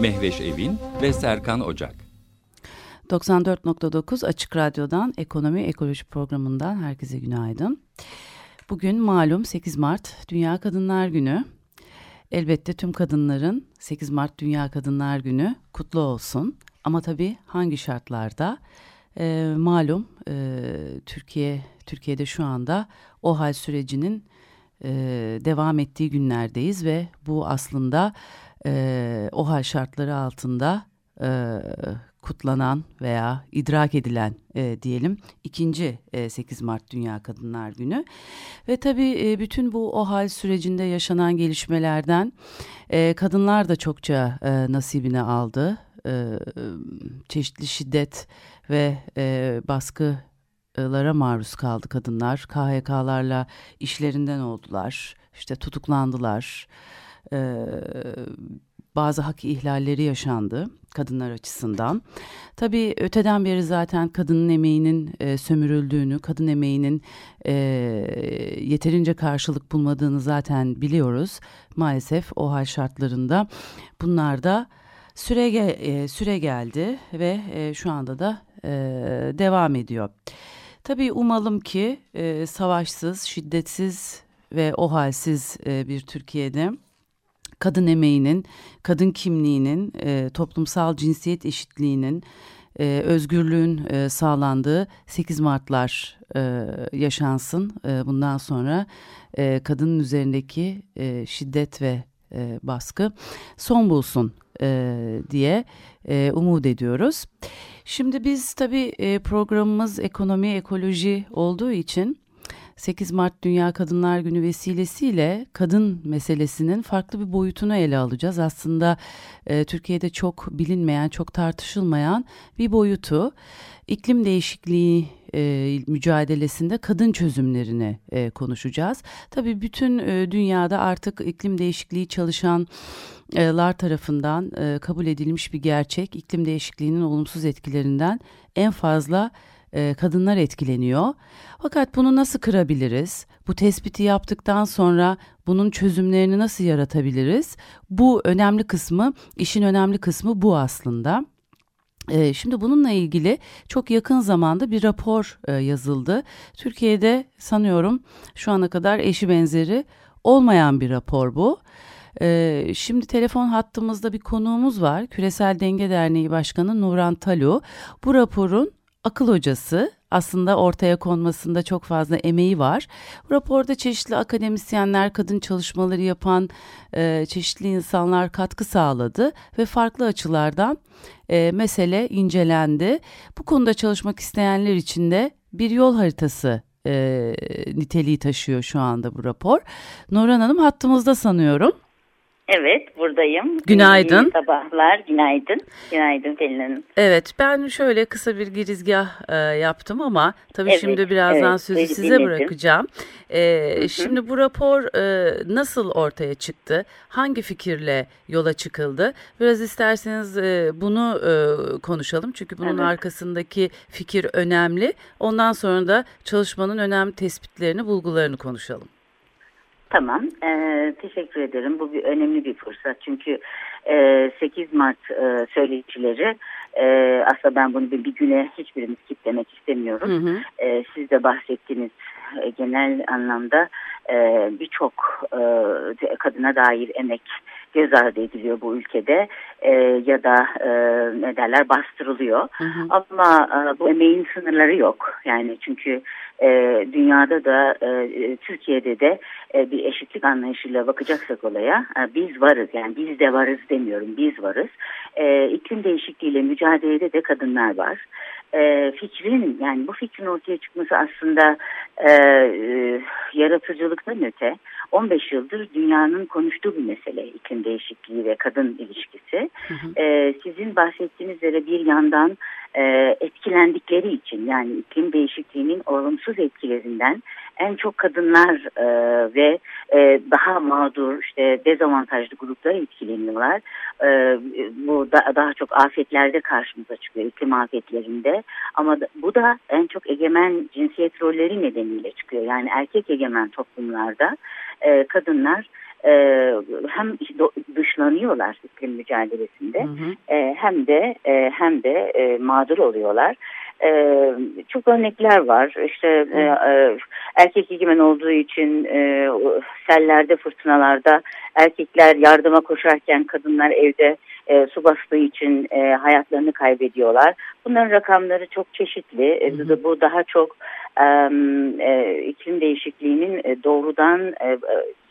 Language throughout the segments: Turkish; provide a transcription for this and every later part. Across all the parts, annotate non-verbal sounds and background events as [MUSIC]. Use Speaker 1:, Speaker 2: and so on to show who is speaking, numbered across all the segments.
Speaker 1: Mehveş Evin ve Serkan Ocak.
Speaker 2: 94.9 Açık Radyo'dan Ekonomi Ekoloji programından herkese günaydın. Bugün malum 8 Mart Dünya Kadınlar Günü. Elbette tüm kadınların 8 Mart Dünya Kadınlar Günü kutlu olsun. Ama tabii hangi şartlarda? Ee, malum e, Türkiye Türkiye'de şu anda o hal sürecinin e, devam ettiği günlerdeyiz ve bu aslında e, o hal şartları altında e, kutlanan veya idrak edilen e, diyelim ikinci e, 8 Mart Dünya Kadınlar Günü ve tabii e, bütün bu o hal sürecinde yaşanan gelişmelerden e, kadınlar da çokça e, nasibini aldı e, çeşitli şiddet ve e, baskı lara maruz kaldı kadınlar. KHK'larla işlerinden oldular. İşte tutuklandılar. Ee, bazı hak ihlalleri yaşandı kadınlar açısından. Tabii öteden beri zaten kadının emeğinin e, sömürüldüğünü, kadın emeğinin e, yeterince karşılık bulmadığını zaten biliyoruz. Maalesef o hal şartlarında bunlar da süre, e, süre geldi ve e, şu anda da e, devam ediyor. Tabii umalım ki e, savaşsız, şiddetsiz ve o halsiz e, bir Türkiye'de kadın emeğinin, kadın kimliğinin, e, toplumsal cinsiyet eşitliğinin, e, özgürlüğün e, sağlandığı 8 Mart'lar e, yaşansın. E, bundan sonra e, kadının üzerindeki e, şiddet ve e, baskı son bulsun e, diye e, umut ediyoruz. Şimdi biz tabii e, programımız ekonomi ekoloji olduğu için 8 Mart Dünya Kadınlar Günü vesilesiyle kadın meselesinin farklı bir boyutunu ele alacağız. Aslında e, Türkiye'de çok bilinmeyen, çok tartışılmayan bir boyutu. İklim değişikliği e, mücadelesinde kadın çözümlerini e, konuşacağız. Tabii bütün e, dünyada artık iklim değişikliği çalışanlar tarafından e, kabul edilmiş bir gerçek. İklim değişikliğinin olumsuz etkilerinden en fazla e, kadınlar etkileniyor. Fakat bunu nasıl kırabiliriz? Bu tespiti yaptıktan sonra bunun çözümlerini nasıl yaratabiliriz? Bu önemli kısmı, işin önemli kısmı bu aslında. Ee, şimdi bununla ilgili çok yakın zamanda bir rapor e, yazıldı. Türkiye'de sanıyorum şu ana kadar eşi benzeri olmayan bir rapor bu. Ee, şimdi telefon hattımızda bir konuğumuz var. Küresel Denge Derneği Başkanı Nuran Talu. Bu raporun akıl hocası aslında ortaya konmasında çok fazla emeği var. Raporda çeşitli akademisyenler, kadın çalışmaları yapan e, çeşitli insanlar katkı sağladı ve farklı açılardan e, mesele incelendi. Bu konuda çalışmak isteyenler için de bir yol haritası e, niteliği taşıyor şu anda bu rapor. Nurhan Hanım hattımızda sanıyorum.
Speaker 3: Evet buradayım.
Speaker 2: Günaydın.
Speaker 3: İyi sabahlar günaydın. Günaydın Pelin Hanım.
Speaker 2: Evet ben şöyle kısa bir girizgah e, yaptım ama tabii evet, şimdi birazdan evet, sözü size dinledim. bırakacağım. E, hı hı. Şimdi bu rapor e, nasıl ortaya çıktı? Hangi fikirle yola çıkıldı? Biraz isterseniz e, bunu e, konuşalım. Çünkü bunun evet. arkasındaki fikir önemli. Ondan sonra da çalışmanın önemli tespitlerini, bulgularını konuşalım.
Speaker 3: Tamam, ee, teşekkür ederim. Bu bir önemli bir fırsat çünkü e, 8 Mart e, söyleşileri e, aslında ben bunu bir, bir güne hiçbirimiz kitlemek istemiyorum. Hı hı. E, siz de bahsettiğiniz e, genel anlamda e, birçok e, kadına dair emek göz ardı ediliyor bu ülkede e, ya da e, ne derler bastırılıyor. Hı hı. Ama e, bu emeğin sınırları yok. Yani çünkü e, dünyada da e, Türkiye'de de e, bir eşitlik anlayışıyla bakacaksak olaya e, biz varız yani biz de varız demiyorum biz varız. E, iklim değişikliğiyle mücadelede de kadınlar var. E, fikrin yani bu fikrin ortaya çıkması aslında e, e, yaratıcılıktan öte 15 yıldır dünyanın konuştuğu bir mesele iklim değişikliği ve kadın ilişkisi. Hı hı. E, sizin bahsettiğiniz üzere bir yandan e, etkilendikleri için yani iklim değişikliğinin olumsuz etkilerinden en çok kadınlar e, ve e, daha mağdur işte dezavantajlı gruplar etkileniyorlar. E, bu da, daha çok afetlerde karşımıza çıkıyor iklim afetlerinde ama da, bu da en çok egemen cinsiyet rolleri nedeniyle çıkıyor. Yani erkek egemen toplumlarda e, kadınlar e, hem dışlanıyorlar iklim mücadelesinde hı hı. E, hem de e, hem de e, mağdur oluyorlar. E, çok örnekler var. İşte e, e, erkek egemen olduğu için e, sellerde, fırtınalarda erkekler yardıma koşarken kadınlar evde e, su bastığı için e, hayatlarını kaybediyorlar. Bunların rakamları çok çeşitli. Hı hı. Bu daha çok e, e, iklim değişikliğinin e, doğrudan e,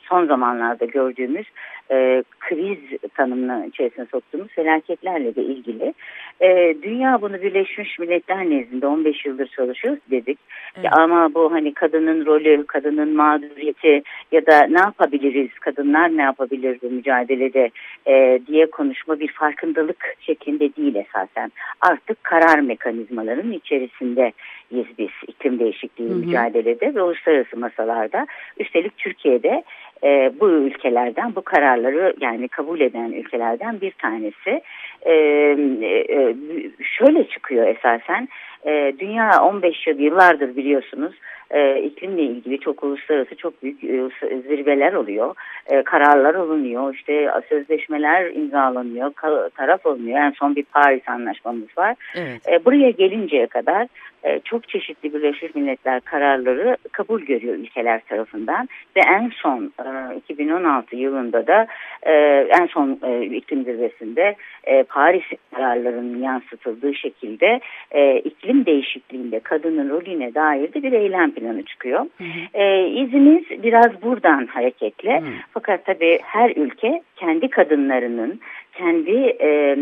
Speaker 3: son zamanlarda gördüğümüz e, kriz tanımına içerisine soktuğumuz felaketlerle de ilgili. E, dünya bunu Birleşmiş Milletler nezdinde 15 yıldır çalışıyor dedik. Evet. Ya ama bu hani kadının rolü, kadının mağduriyeti ya da ne yapabiliriz, kadınlar ne yapabilir bu mücadelede e, diye konuşma bir farkındalık şeklinde değil esasen. Artık karar mekanizmalarının içerisindeyiz biz iklim değişikliği hı hı. mücadelede ve uluslararası masalarda. Üstelik Türkiye'de e, bu ülkelerden bu kararları yani kabul eden ülkelerden bir tanesi. E, e, şöyle çıkıyor esasen. E, dünya 15 yıl yıllardır biliyorsunuz e, iklimle ilgili çok uluslararası çok büyük e, zirveler oluyor. E, kararlar alınıyor. işte sözleşmeler imzalanıyor. Taraf alınıyor. En son bir Paris anlaşmamız var. Evet. E, buraya gelinceye kadar e, çok çeşitli Birleşmiş Milletler kararları kabul görüyor ülkeler tarafından ve en son e, 2016 yılında da e, en son e, iklim zirvesinde e, Paris kararlarının yansıtıldığı şekilde e, iklim değişikliğinde kadının rolüne dair de bir eylem planı çıkıyor. Hı hı. E, izimiz biraz buradan hareketli. Hı. Fakat tabii her ülke kendi kadınlarının kendi e,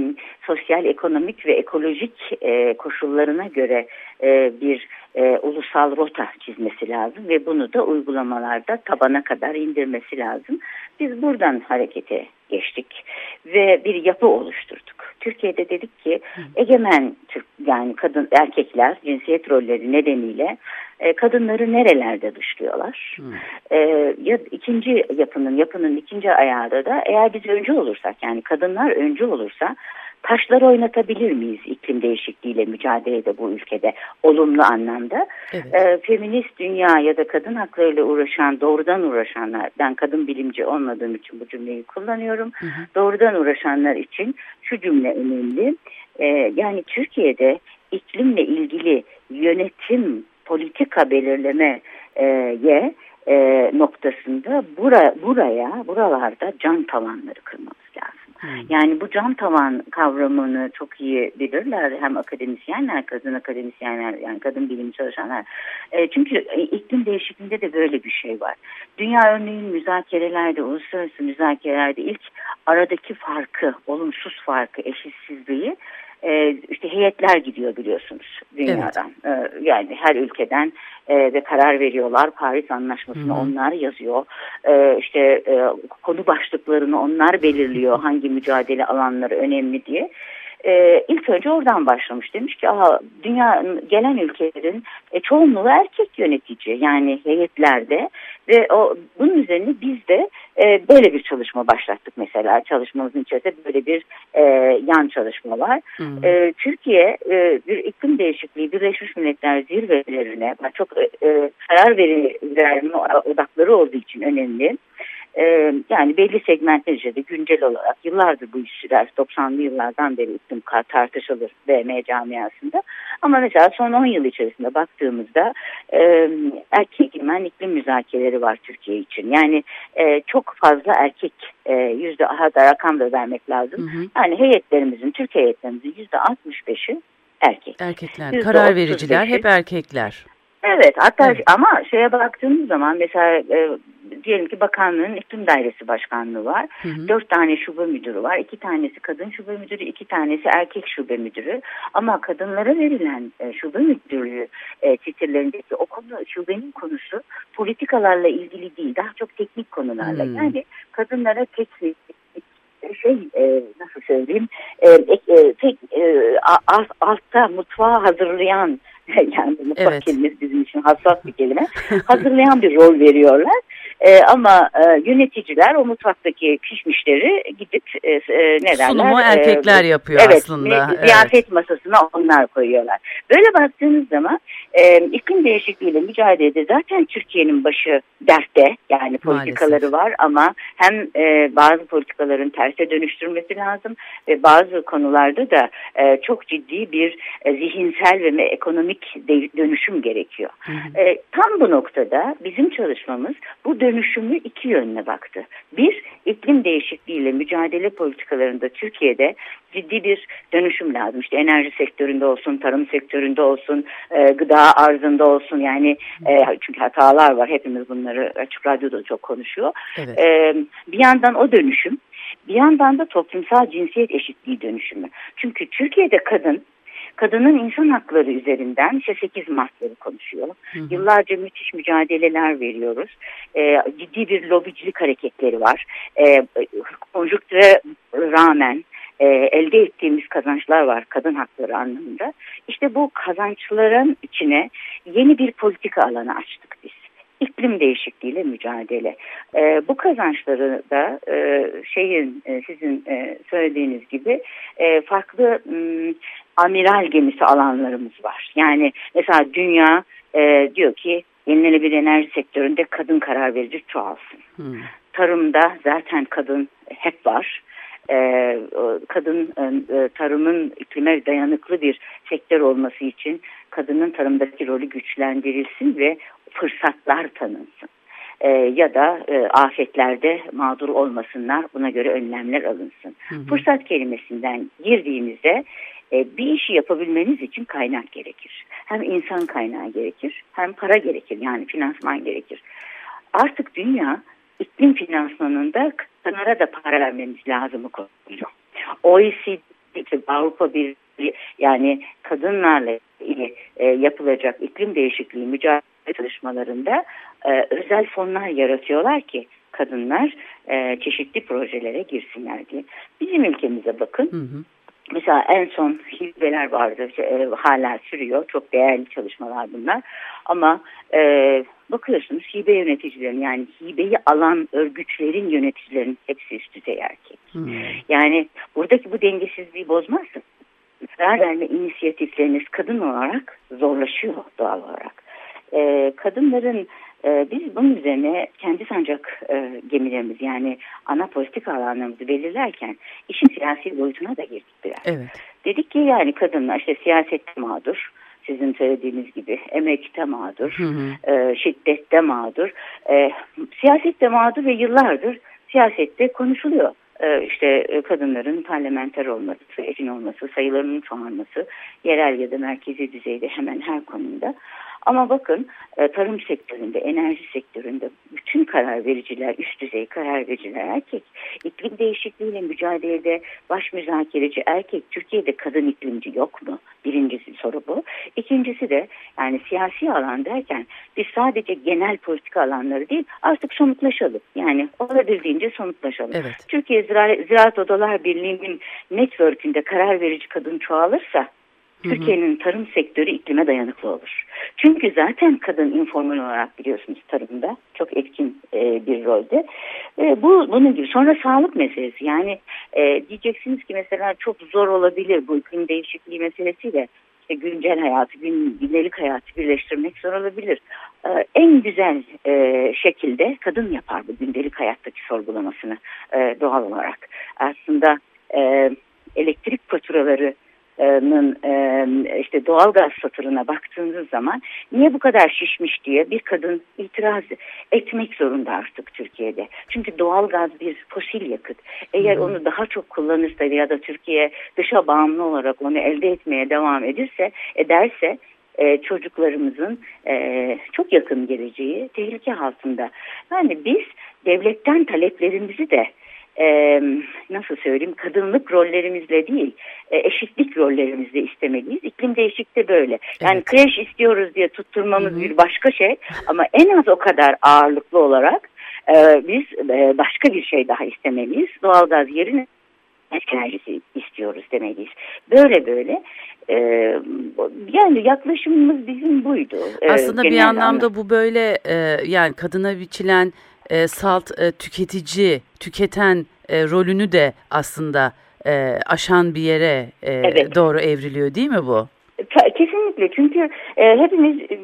Speaker 3: sosyal, ekonomik ve ekolojik e, koşullarına göre e, bir e, ulusal rota çizmesi lazım ve bunu da uygulamalarda tabana kadar indirmesi lazım. Biz buradan harekete geçtik ve bir yapı oluşturduk. Türkiye'de dedik ki egemen Türk yani kadın erkekler cinsiyet rolleri nedeniyle e, kadınları nerelerde dışlıyorlar? E, ya ikinci yapının yapının ikinci ayağı da eğer biz önce olursak yani kadınlar önce olursa taşlar oynatabilir miyiz iklim değişikliğiyle mücadelede bu ülkede olumlu anlamda? Evet. E, feminist dünya ya da kadın haklarıyla uğraşan, doğrudan uğraşanlar, ben kadın bilimci olmadığım için bu cümleyi kullanıyorum. Hı hı. Doğrudan uğraşanlar için şu cümle önemli. E, yani Türkiye'de iklimle ilgili yönetim politika belirlemeye e, noktasında bura, buraya, buralarda can tavanları kırmamız. Hmm. Yani bu cam tavan kavramını çok iyi bilirler hem akademisyenler, kadın akademisyenler yani kadın bilim çalışanlar. E, çünkü iklim değişikliğinde de böyle bir şey var. Dünya örneğin müzakerelerde, uluslararası müzakerelerde ilk aradaki farkı, olumsuz farkı, eşitsizliği e, işte heyetler gidiyor biliyorsunuz dünyadan. Evet. E, yani her ülkeden e, ve karar veriyorlar. Paris Anlaşması'nı Hı. onlar yazıyor. E, işte e, konu başlıklarını onlar belirliyor [LAUGHS] hangi mücadele alanları önemli diye e, ilk önce oradan başlamış. Demiş ki aha, dünya gelen ülkelerin e, çoğunluğu erkek yönetici yani heyetlerde ve o bunun üzerine biz de e, böyle bir çalışma başlattık mesela. Çalışmamızın içerisinde böyle bir e, yan çalışma var. Hmm. E, Türkiye e, bir iklim değişikliği Birleşmiş Milletler zirvelerine çok e, e karar verme odakları olduğu için önemli e, yani belli segmentler içinde güncel olarak yıllardır bu iş sürer. 90'lı yıllardan beri iklim tartışılır BM camiasında. Ama mesela son 10 yıl içerisinde baktığımızda e, erkek imen iklim müzakereleri var Türkiye için. Yani e, çok fazla erkek e, yüzde hatta rakam da vermek lazım. Hı hı. Yani heyetlerimizin, Türk heyetlerimizin yüzde 65'i erkek.
Speaker 2: Erkekler, karar vericiler hep erkekler.
Speaker 3: Evet hatta evet. ama şeye baktığımız zaman mesela e, diyelim ki bakanlığın iklim dairesi başkanlığı var. Hı hı. Dört tane şube müdürü var. İki tanesi kadın şube müdürü, iki tanesi erkek şube müdürü. Ama kadınlara verilen e, şube müdürlüğü e, titirlerindeki o konu, şubenin konusu politikalarla ilgili değil. Daha çok teknik konularla. Hmm. Yani kadınlara teknik, şey e, nasıl söyleyeyim e, e, tek e, alt, altta mutfağı hazırlayan [LAUGHS] yani mutfak evet. kelimesi bizim için hassas bir kelime [LAUGHS] hazırlayan bir rol veriyorlar. E, ama e, yöneticiler o mutfaktaki pişmişleri gidip e, e, ne derler?
Speaker 2: Sunumu erkekler e, yapıyor
Speaker 3: evet,
Speaker 2: aslında.
Speaker 3: Evet, ziyafet masasına onlar koyuyorlar. Böyle baktığınız zaman e, iklim değişikliğiyle mücadelede zaten Türkiye'nin başı dertte yani politikaları Maalesef. var ama hem e, bazı politikaların terse dönüştürmesi lazım ve bazı konularda da e, çok ciddi bir e, zihinsel ve ekonomik dönüşüm gerekiyor. Hı hı. E, tam bu noktada bizim çalışmamız bu dönüşümü iki yönüne baktı. Bir, iklim değişikliğiyle mücadele politikalarında Türkiye'de ciddi bir dönüşüm lazım. İşte enerji sektöründe olsun, tarım sektöründe olsun, e, gıda arzında olsun. Yani e, çünkü hatalar var. Hepimiz bunları açık radyoda çok konuşuyor. Evet. E, bir yandan o dönüşüm, bir yandan da toplumsal cinsiyet eşitliği dönüşümü. Çünkü Türkiye'de kadın kadının insan hakları üzerinden işte 8 Mart'ları konuşuyor. Hı hı. Yıllarca müthiş mücadeleler veriyoruz. E, ciddi bir lobicilik hareketleri var. E, konjüktüre rağmen e, elde ettiğimiz kazançlar var kadın hakları anlamında. İşte bu kazançların içine yeni bir politika alanı açtık biz iklim değişikliğiyle mücadele. E, bu kazançları da e, şeyin e, sizin e, söylediğiniz gibi e, farklı m, amiral gemisi alanlarımız var. Yani mesela dünya e, diyor ki yenilenebilir enerji sektöründe kadın karar verici çoğalsın. Hmm. Tarımda zaten kadın hep var. Ee, kadın e, tarımın iklime dayanıklı bir sektör olması için kadının tarımdaki rolü güçlendirilsin ve fırsatlar tanınsın. E, ya da e, afetlerde mağdur olmasınlar buna göre önlemler alınsın. Hı hı. Fırsat kelimesinden girdiğimizde e, bir işi yapabilmeniz için kaynak gerekir. Hem insan kaynağı gerekir hem para gerekir yani finansman gerekir. Artık dünya iklim finansmanında kadınlara da para vermemiz lazım konuyor. OECD Avrupa Birliği yani kadınlarla e, yapılacak iklim değişikliği mücadele çalışmalarında e, özel fonlar yaratıyorlar ki kadınlar e, çeşitli projelere girsinler diye. Bizim ülkemize bakın. Hı hı. Mesela en son hibeler vardı, e, hala sürüyor. Çok değerli çalışmalar bunlar. Ama e, bakıyorsunuz hibe yöneticilerin yani hibeyi alan örgütlerin yöneticilerin hepsi üst düzey erkek. Hmm. Yani buradaki bu dengesizliği bozmazsın. Karar verme inisiyatifleriniz kadın olarak zorlaşıyor doğal olarak. E, kadınların e, biz bunun üzerine kendi sancak e, gemilerimiz yani ana politik alanlarımızı belirlerken işin siyasi boyutuna da girdik biraz. Evet. Dedik ki yani kadınlar işte siyasette mağdur, sizin söylediğiniz gibi emekte mağdur, hı hı. E, şiddette mağdur, e, siyasette mağdur ve yıllardır siyasette konuşuluyor. E, işte e, kadınların parlamenter olması, eşin olması, sayılarının çoğalması, yerel ya da merkezi düzeyde hemen her konuda. Ama bakın e, tarım sektöründe, enerji sektöründe bütün karar vericiler, üst düzey karar vericiler erkek. İklim değişikliğiyle mücadelede baş müzakereci erkek. Türkiye'de kadın iklimci yok mu? Birincisi soru bu. İkincisi de yani siyasi alan derken biz sadece genel politika alanları değil artık somutlaşalım. Yani olabildiğince somutlaşalım. Evet. Türkiye Zira Ziraat Odalar Birliği'nin network'ünde karar verici kadın çoğalırsa Türkiye'nin tarım sektörü iklime dayanıklı olur. Çünkü zaten kadın informal olarak biliyorsunuz tarımda çok etkin e, bir rolde. E, bu bunun gibi. Sonra sağlık meselesi. Yani e, diyeceksiniz ki mesela çok zor olabilir bu iklim değişikliği meselesiyle işte güncel hayatı, gün, gündelik hayatı birleştirmek zor olabilir. Ee, en güzel e, şekilde kadın yapar bu gündelik hayattaki sorgulamasını e, doğal olarak. Aslında e, elektrik faturaları işte doğalgaz satırına baktığınız zaman niye bu kadar şişmiş diye bir kadın itiraz etmek zorunda artık Türkiye'de. Çünkü doğalgaz bir fosil yakıt. Eğer onu daha çok kullanırsa ya da Türkiye dışa bağımlı olarak onu elde etmeye devam edirse ederse e, çocuklarımızın e, çok yakın geleceği tehlike altında. Yani biz devletten taleplerimizi de e, nasıl söyleyeyim kadınlık rollerimizle değil e, eşitlik rollerimizle istemeliyiz. İklim değişikliği böyle. Yani evet. kreş istiyoruz diye tutturmamız Hı -hı. bir başka şey ama en az o kadar ağırlıklı olarak e, biz e, başka bir şey daha istemeliyiz. Doğalgaz yerine enerjisi istiyoruz demeliyiz. Böyle böyle e, yani yaklaşımımız bizim buydu.
Speaker 2: E, Aslında bir anlamda anlam. bu böyle e, yani kadına biçilen e, salt e, tüketici, tüketen e, rolünü de aslında e, aşan bir yere e, evet. doğru evriliyor değil mi bu?
Speaker 3: Kesinlikle çünkü e, hepimiz e,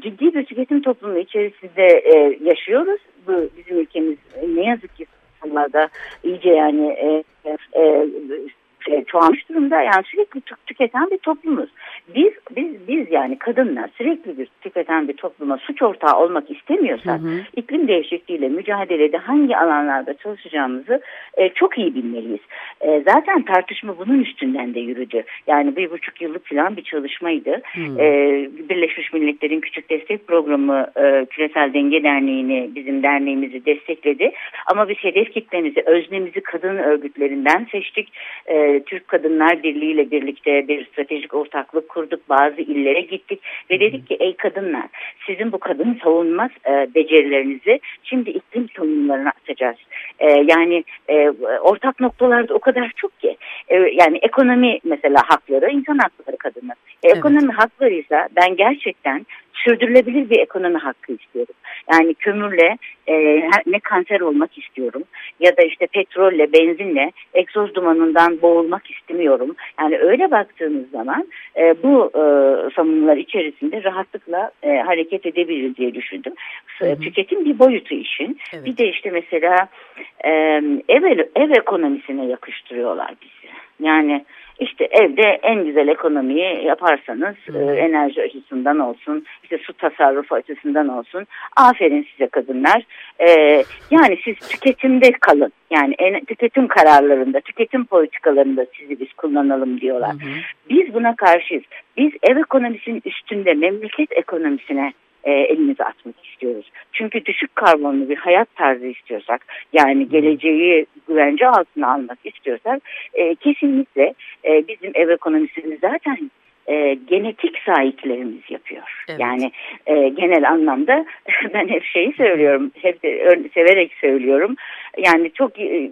Speaker 3: ciddi bir tüketim toplumu içerisinde e, yaşıyoruz. Bu bizim ülkemiz e, ne yazık ki konularda iyice yani e, e, e, çoğalmış durumda. Yani sürekli tüketen bir toplumuz. Biz biz biz yani kadınlar sürekli bir tüketen bir topluma suç ortağı olmak istemiyorsak hı hı. iklim değişikliğiyle mücadelede hangi alanlarda çalışacağımızı e, çok iyi bilmeliyiz. E, zaten tartışma bunun üstünden de yürüdü. Yani bir buçuk yıllık falan bir çalışmaydı. Hı. E, Birleşmiş Milletler'in Küçük Destek Programı e, Küresel Denge Derneği'ni bizim derneğimizi destekledi. Ama biz hedef kitlemizi, öznemizi kadın örgütlerinden seçtik. E, Türk Kadınlar Birliği ile birlikte bir stratejik ortaklık kurduk. Bazı illere gittik ve dedik ki ey kadınlar sizin bu kadın savunmaz e, becerilerinizi şimdi iklim savunmalarına atacağız. E, yani e, ortak noktalarda o kadar çok ki. E, yani ekonomi mesela hakları, insan hakları kadının. E, ekonomi evet. hakları ise ben gerçekten sürdürülebilir bir ekonomi hakkı istiyorum. Yani kömürle e, ne kanser olmak istiyorum ya da işte petrolle, benzinle egzoz dumanından boğulmak istemiyorum. Yani öyle baktığımız zaman e, bu e, savunmalar içerisinde rahatlıkla e, hareket edebiliriz diye düşündüm. Hı hı. Tüketim bir boyutu işin. Evet. Bir de işte mesela e, ev, ev ekonomisine yakıştırıyorlar bizi. Yani işte evde en güzel ekonomiyi yaparsanız e, enerji açısından olsun, işte su tasarrufu açısından olsun. Aferin size kadınlar. E, yani siz tüketimde kalın. Yani en, tüketim kararlarında, tüketim politikalarında sizi biz kullanalım diyorlar. Hı hı. Biz buna karşıyız. Biz ev ekonomisinin üstünde memleket ekonomisine e, elimizi atmak istiyoruz. Çünkü düşük karbonlu bir hayat tarzı istiyorsak yani geleceği güvence altına almak istiyorsak e, kesinlikle e, bizim ev ekonomisini zaten e, genetik sahiplerimiz yapıyor. Evet. Yani e, genel anlamda [LAUGHS] ben hep şeyi söylüyorum, hep de severek söylüyorum. Yani çok e,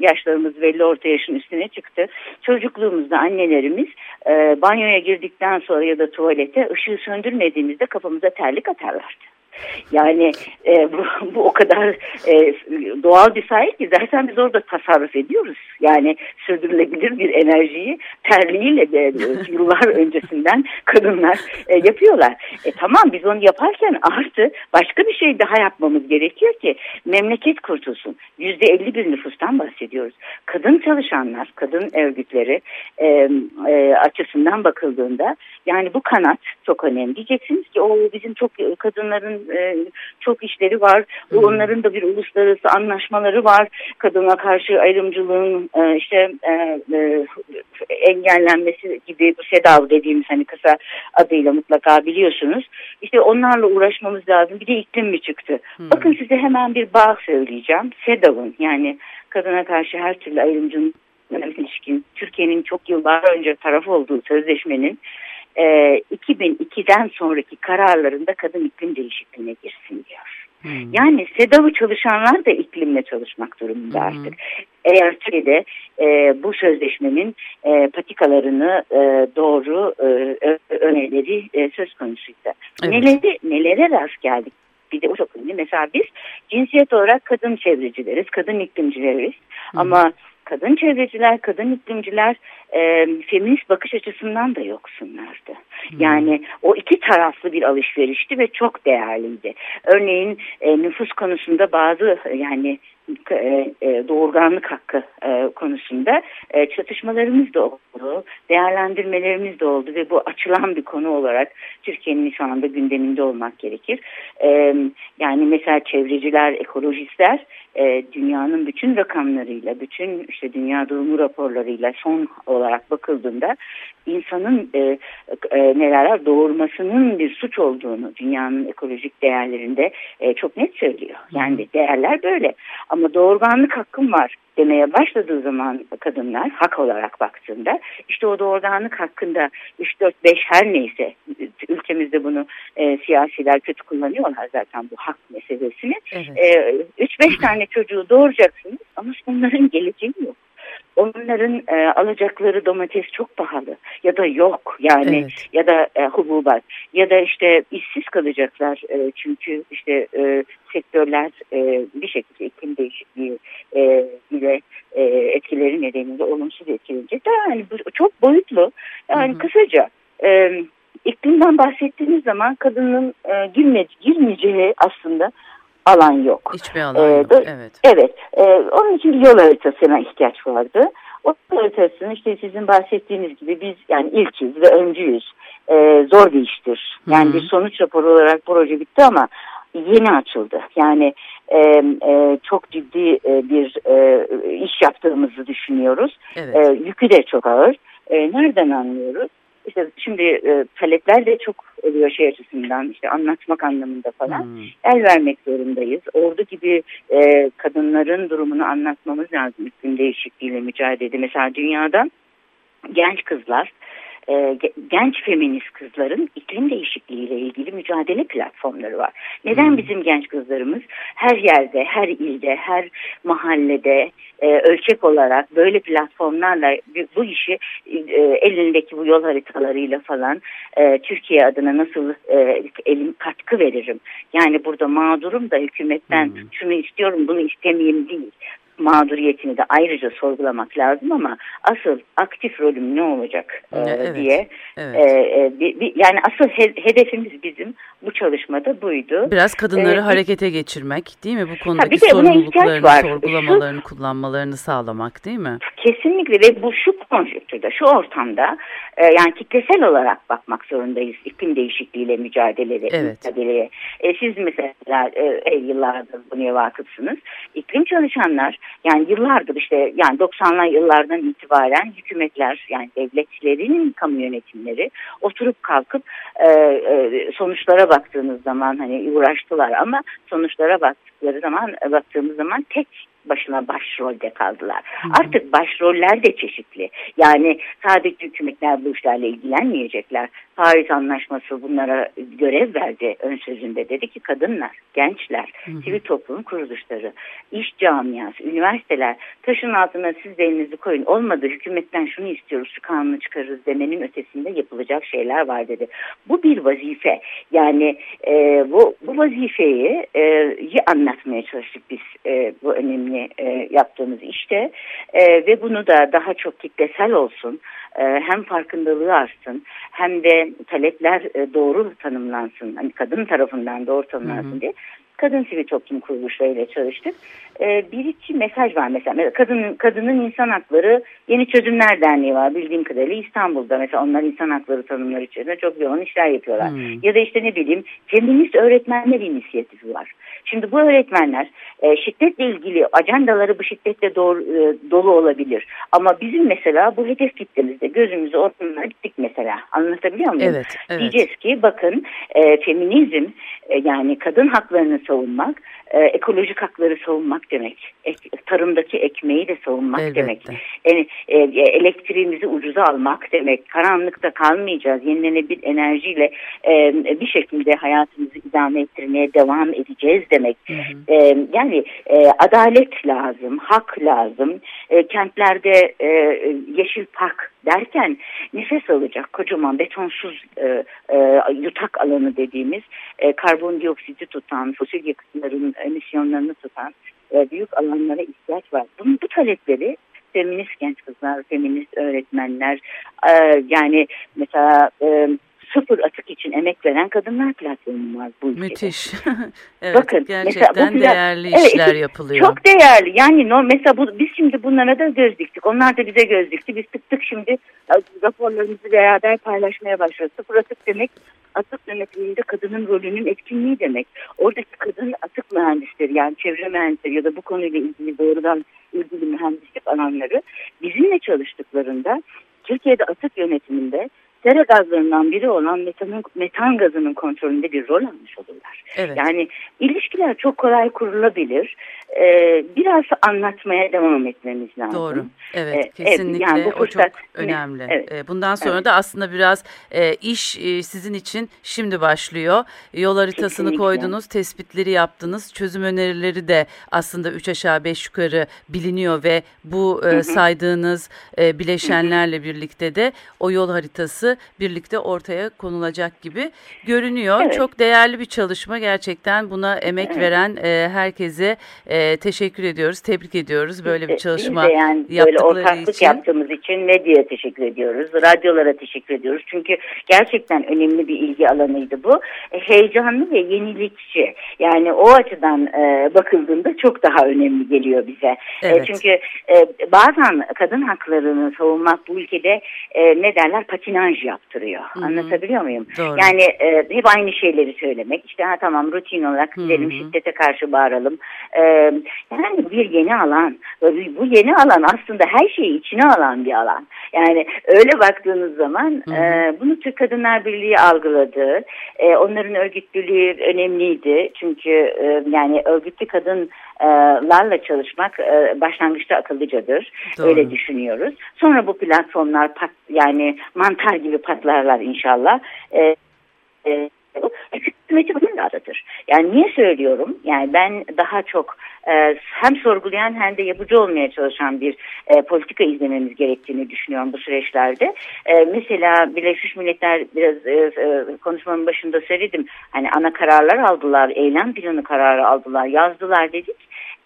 Speaker 3: yaşlarımız belli orta yaşın üstüne çıktı. Çocukluğumuzda annelerimiz e, banyoya girdikten sonra ya da tuvalete ışığı söndürmediğimizde kafamıza terlik atarlardı. Yani e, bu, bu o kadar e, doğal bir sahip ki zaten biz orada tasarruf ediyoruz. Yani sürdürülebilir bir enerjiyi terliğiyle de [LAUGHS] yıllar öncesinden kadınlar e, yapıyorlar. E, tamam biz onu yaparken artı başka bir şey daha yapmamız gerekiyor ki memleket kurtulsun. Yüzde elli bir nüfustan bahsediyoruz. Kadın çalışanlar, kadın örgütleri e, e, açısından bakıldığında yani bu kanat çok önemli. Diyeceksiniz ki o bizim çok kadınların e, çok işleri var. Hmm. Onların da bir uluslararası anlaşmaları var. Kadına karşı ayrımcılığın e, işte e, e, engellenmesi gibi bu SEDAV dediğimiz hani kısa adıyla mutlaka biliyorsunuz. İşte onlarla uğraşmamız lazım. Bir de iklim mi çıktı? Hmm. Bakın size hemen bir bağ söyleyeceğim. SEDAV'ın yani kadına karşı her türlü ayrımcılığın ilişkin Türkiye'nin çok yıllar önce taraf olduğu sözleşmenin e, 2002'den sonraki kararlarında kadın iklim değişikliğine girsin diyor. Hmm. Yani SEDAV'ı çalışanlar da iklimle çalışmak durumunda hmm. artık. Eğer Türkiye'de e, bu sözleşmenin e, patikalarını e, doğru e, önerileri e, söz konusuysa. Evet. Neleri, nelere rast geldik? Bir de o çok önemli. Mesela biz cinsiyet olarak kadın çevrecileriz, kadın iklimcileriz. Hmm. Ama kadın çevreciler, kadın iklimciler e, feminist bakış açısından da yoksunlardı. Hmm. Yani o iki taraflı bir alışverişti ve çok değerliydi. Örneğin e, nüfus konusunda bazı yani e, e, doğurganlık hakkı e, konusunda çatışmalarımız da oldu, değerlendirmelerimiz de oldu ve bu açılan bir konu olarak Türkiye'nin şu anda gündeminde olmak gerekir. Yani mesela çevreciler, ekolojistler dünyanın bütün rakamlarıyla, bütün işte dünya doğumu raporlarıyla son olarak bakıldığında insanın neler doğurmasının bir suç olduğunu dünyanın ekolojik değerlerinde e, çok net söylüyor. Yani değerler böyle. Ama doğurganlık hakkım var demeye başladığı zaman kadınlar hak olarak baktığında işte o doğurganlık hakkında 3-4-5 her neyse ülkemizde bunu e, siyasiler kötü kullanıyorlar zaten bu hak meselesini. Evet. E, 3-5 tane çocuğu doğuracaksınız ama onların geleceği yok onların e, alacakları domates çok pahalı ya da yok yani evet. ya da e, hububat ya da işte işsiz kalacaklar e, çünkü işte e, sektörler e, bir şekilde iklim değişikliği e, ile e, etkileri nedeniyle olumsuz etkilenecek. Yani bu çok boyutlu. Yani hı hı. kısaca e, iklimden bahsettiğimiz zaman kadının e, girme, girmeyeceği aslında alan yok.
Speaker 2: Hiçbir alan ee, yok. Evet.
Speaker 3: Evet. E, onun için yol haritasına ihtiyaç vardı. O yol haritasını işte sizin bahsettiğiniz gibi biz yani ilkiz ve öncüyüz. E, zor bir iştir. Yani Hı -hı. bir sonuç raporu olarak proje bitti ama yeni açıldı. Yani e, e, çok ciddi e, bir e, iş yaptığımızı düşünüyoruz. Evet. E, yükü de çok ağır. E, nereden anlıyoruz? İşte şimdi e, talepler de çok oluyor şey açısından işte anlatmak anlamında falan hmm. el vermek zorundayız. Ordu gibi e, kadınların durumunu anlatmamız lazım iklim değişikliğiyle mücadelede. Mesela dünyada genç kızlar e, genç feminist kızların iklim değişikliğiyle ilgili mücadele platformları var. Neden hmm. bizim genç kızlarımız her yerde, her ilde, her mahallede e, ölçek olarak böyle platformlarla bu işi e, elindeki bu yol haritalarıyla falan e, Türkiye adına nasıl e, elim katkı veririm? Yani burada mağdurum da hükümetten hmm. şunu istiyorum bunu istemeyeyim değil mağduriyetini de ayrıca sorgulamak lazım ama asıl aktif rolüm ne olacak e, evet, diye evet. E, e, bir, bir, yani asıl he, hedefimiz bizim bu çalışmada buydu.
Speaker 2: Biraz kadınları ee, harekete geçirmek değil mi? Bu konudaki sorumluluklarını, sorgulamalarını, şu, kullanmalarını sağlamak değil mi?
Speaker 3: Kesinlikle ve bu şu konjüktürde, şu ortamda e, yani kitlesel olarak bakmak zorundayız iklim değişikliğiyle mücadeleye. Evet. mücadeleye. E, siz mesela e, yıllardır niye vakıfsınız. İklim çalışanlar yani yıllardır işte yani 90'lı yıllardan itibaren hükümetler yani devletlerin kamu yönetimleri oturup kalkıp e, e, sonuçlara baktığınız zaman hani uğraştılar ama sonuçlara baktıkları zaman baktığımız zaman tek başına başrolde kaldılar. Hı hı. Artık başroller de çeşitli. Yani sadece hükümetler bu işlerle ilgilenmeyecekler. Paris Anlaşması bunlara görev verdi ön sözünde. Dedi ki kadınlar, gençler, sivil toplum kuruluşları, iş camiası, üniversiteler taşın altına siz de elinizi koyun. Olmadı hükümetten şunu istiyoruz, şu kanunu çıkarırız demenin ötesinde yapılacak şeyler var dedi. Bu bir vazife. Yani e, bu, bu vazifeyi e, anlatmaya çalıştık biz e, bu önemli e, yaptığımız işte e, ve bunu da daha çok kitlesel olsun e, hem farkındalığı artsın hem de talepler e, doğru tanımlansın. Hani kadın tarafından doğru tanımlansın hı hı. diye kadın sivil toplum kuruluşlarıyla çalıştık. Ee, bir iki mesaj var mesela. Kadın, kadının insan hakları Yeni Çözümler Derneği var bildiğim kadarıyla İstanbul'da mesela onlar insan hakları tanımları içerisinde çok yoğun işler yapıyorlar. Hmm. Ya da işte ne bileyim feminist öğretmenler inisiyatifi var. Şimdi bu öğretmenler e, şiddetle ilgili ajandaları bu şiddetle doğru, e, dolu olabilir. Ama bizim mesela bu hedef kitlemizde gözümüzü ortamına gittik mesela. Anlatabiliyor muyum?
Speaker 2: Evet, evet.
Speaker 3: Diyeceğiz ki bakın e, feminizm e, yani kadın haklarını savunmak, e, ekolojik hakları savunmak demek. E, tarımdaki ekmeği de savunmak Elbette. demek. Yani, e, e, elektriğimizi ucuza almak demek. Karanlıkta kalmayacağız. Yenilenebilir enerjiyle e, bir şekilde hayatımızı idame ettirmeye devam edeceğiz demek. Hı hı. E, yani e, adalet lazım, hak lazım. E, kentlerde e, yeşil park derken nefes alacak kocaman betonsuz e, e, yutak alanı dediğimiz e, karbondioksiti tutan, fosil yakıtların emisyonlarını tutan e, büyük alanlara ihtiyaç var. Bunun, bu talepleri feminist genç kızlar, feminist öğretmenler e, yani mesela e, sıfır atık için emek veren kadınlar platformu var bu ülkede.
Speaker 2: Müthiş. [LAUGHS] evet, Bakın, gerçekten mesela bu değerli işler evet, yapılıyor.
Speaker 3: Çok değerli. Yani no, mesela bu, biz şimdi bunlara da göz diktik. Onlar da bize göz dikti. Biz tık şimdi raporlarımızı beraber paylaşmaya başlıyoruz. Sıfır atık demek atık yönetiminde kadının rolünün etkinliği demek. Oradaki kadın atık mühendisleri yani çevre mühendisleri ya da bu konuyla ilgili doğrudan ilgili mühendislik alanları bizimle çalıştıklarında Türkiye'de atık yönetiminde sera gazlarından biri olan metan, metan gazının kontrolünde bir rol almış olurlar. Evet. Yani ilişkiler çok kolay kurulabilir. Ee, biraz anlatmaya devam etmemiz lazım.
Speaker 2: Doğru. Evet, ee, kesinlikle. Yani bu fırsat, o çok önemli. Evet. Ee, bundan sonra evet. da aslında biraz e, iş e, sizin için şimdi başlıyor. Yol haritasını kesinlikle. koydunuz, tespitleri yaptınız. Çözüm önerileri de aslında üç aşağı beş yukarı biliniyor ve bu e, saydığınız e, bileşenlerle birlikte de o yol haritası birlikte ortaya konulacak gibi görünüyor. Evet. Çok değerli bir çalışma gerçekten buna emek evet. veren e, herkese e, teşekkür ediyoruz, tebrik ediyoruz böyle bir çalışma Biz de yani yaptıkları böyle ortaklık için.
Speaker 3: yaptığımız için medyaya teşekkür ediyoruz, radyolara teşekkür ediyoruz. Çünkü gerçekten önemli bir ilgi alanıydı bu. E, heyecanlı ve yenilikçi. Yani o açıdan e, bakıldığında çok daha önemli geliyor bize. E, evet. E, çünkü e, bazen kadın haklarını savunmak bu ülkede e, ne derler patinaj yaptırıyor. Hı -hı. Anlatabiliyor muyum? Doğru. Yani e, hep aynı şeyleri söylemek. İşte ha tamam rutin olarak gidelim Hı -hı. şiddete karşı bağıralım. E, yani bir yeni alan. Bu yeni alan aslında her şeyi içine alan bir alan. Yani öyle baktığınız zaman Hı -hı. e, bunu Türk Kadınlar Birliği algıladı. E, onların örgütlülüğü önemliydi. Çünkü e, yani örgütlü kadınlarla çalışmak e, başlangıçta akıllıcadır. Doğru. Öyle düşünüyoruz. Sonra bu platformlar pat, yani mantar gibi patlarlar inşallah. E, e, hükümeti bugün de adatır. Yani niye söylüyorum? Yani ben daha çok e, hem sorgulayan hem de yapıcı olmaya çalışan bir e, politika izlememiz gerektiğini düşünüyorum bu süreçlerde. E, mesela Birleşmiş Milletler biraz e, e, konuşmanın başında söyledim. Hani ana kararlar aldılar, eylem planı kararı aldılar, yazdılar dedik.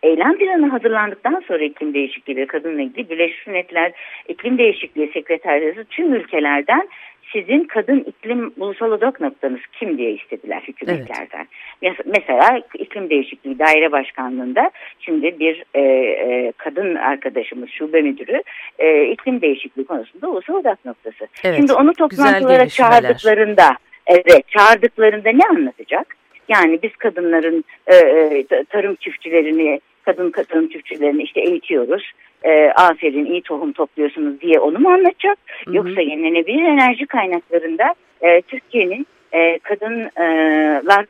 Speaker 3: Eylem planı hazırlandıktan sonra iklim değişikliği ve kadınla ilgili Birleşmiş Milletler İklim Değişikliği Sekreteriyası tüm ülkelerden sizin kadın iklim ulusal odak noktanız kim diye istediler hükümetlerden. Evet. Mesela iklim değişikliği daire başkanlığında şimdi bir e, e, kadın arkadaşımız şube müdürü e, iklim değişikliği konusunda ulusal odak noktası. Evet. Şimdi onu toplantılara çağırdıklarında evet çağırdıklarında ne anlatacak? Yani biz kadınların e, e tarım çiftçilerini kadın kadın çiftçilerini işte eğitiyoruz e, aferin iyi tohum topluyorsunuz diye onu mu anlatacak? Hı hı. Yoksa yenilenebilir enerji kaynaklarında e, Türkiye'nin e, kadınlar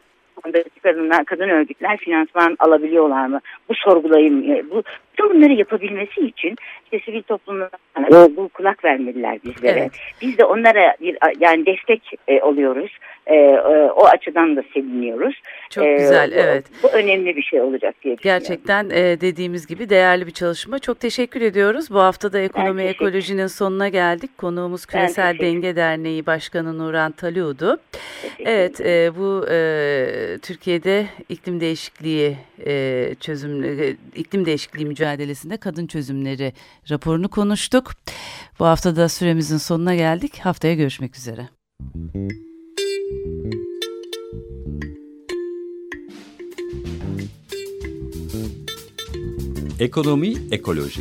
Speaker 3: kadınlar, kadın örgütler finansman alabiliyorlar mı? Bu sorgulayım. E, bu bütün bunları yapabilmesi için işte sivil toplumla bu kulak vermediler bizlere. Evet. Biz de onlara bir yani destek e, oluyoruz. E, e, o açıdan da seviniyoruz.
Speaker 2: Çok e, güzel, evet.
Speaker 3: Bu, bu önemli bir şey olacak diye
Speaker 2: Gerçekten e, dediğimiz gibi değerli bir çalışma. Çok teşekkür ediyoruz. Bu hafta da Ekonomi Ekolojinin sonuna geldik. Konuğumuz Küresel Denge Derneği Başkanı Nuran Talu'du. Evet, e, bu e, Türkiye'de iklim değişikliği e, çözüm e, iklim değişikliği mücadelesinde kadın çözümleri raporunu konuştuk. Bu hafta da süremizin sonuna geldik. Haftaya görüşmek üzere.
Speaker 1: Ekonomi Ekoloji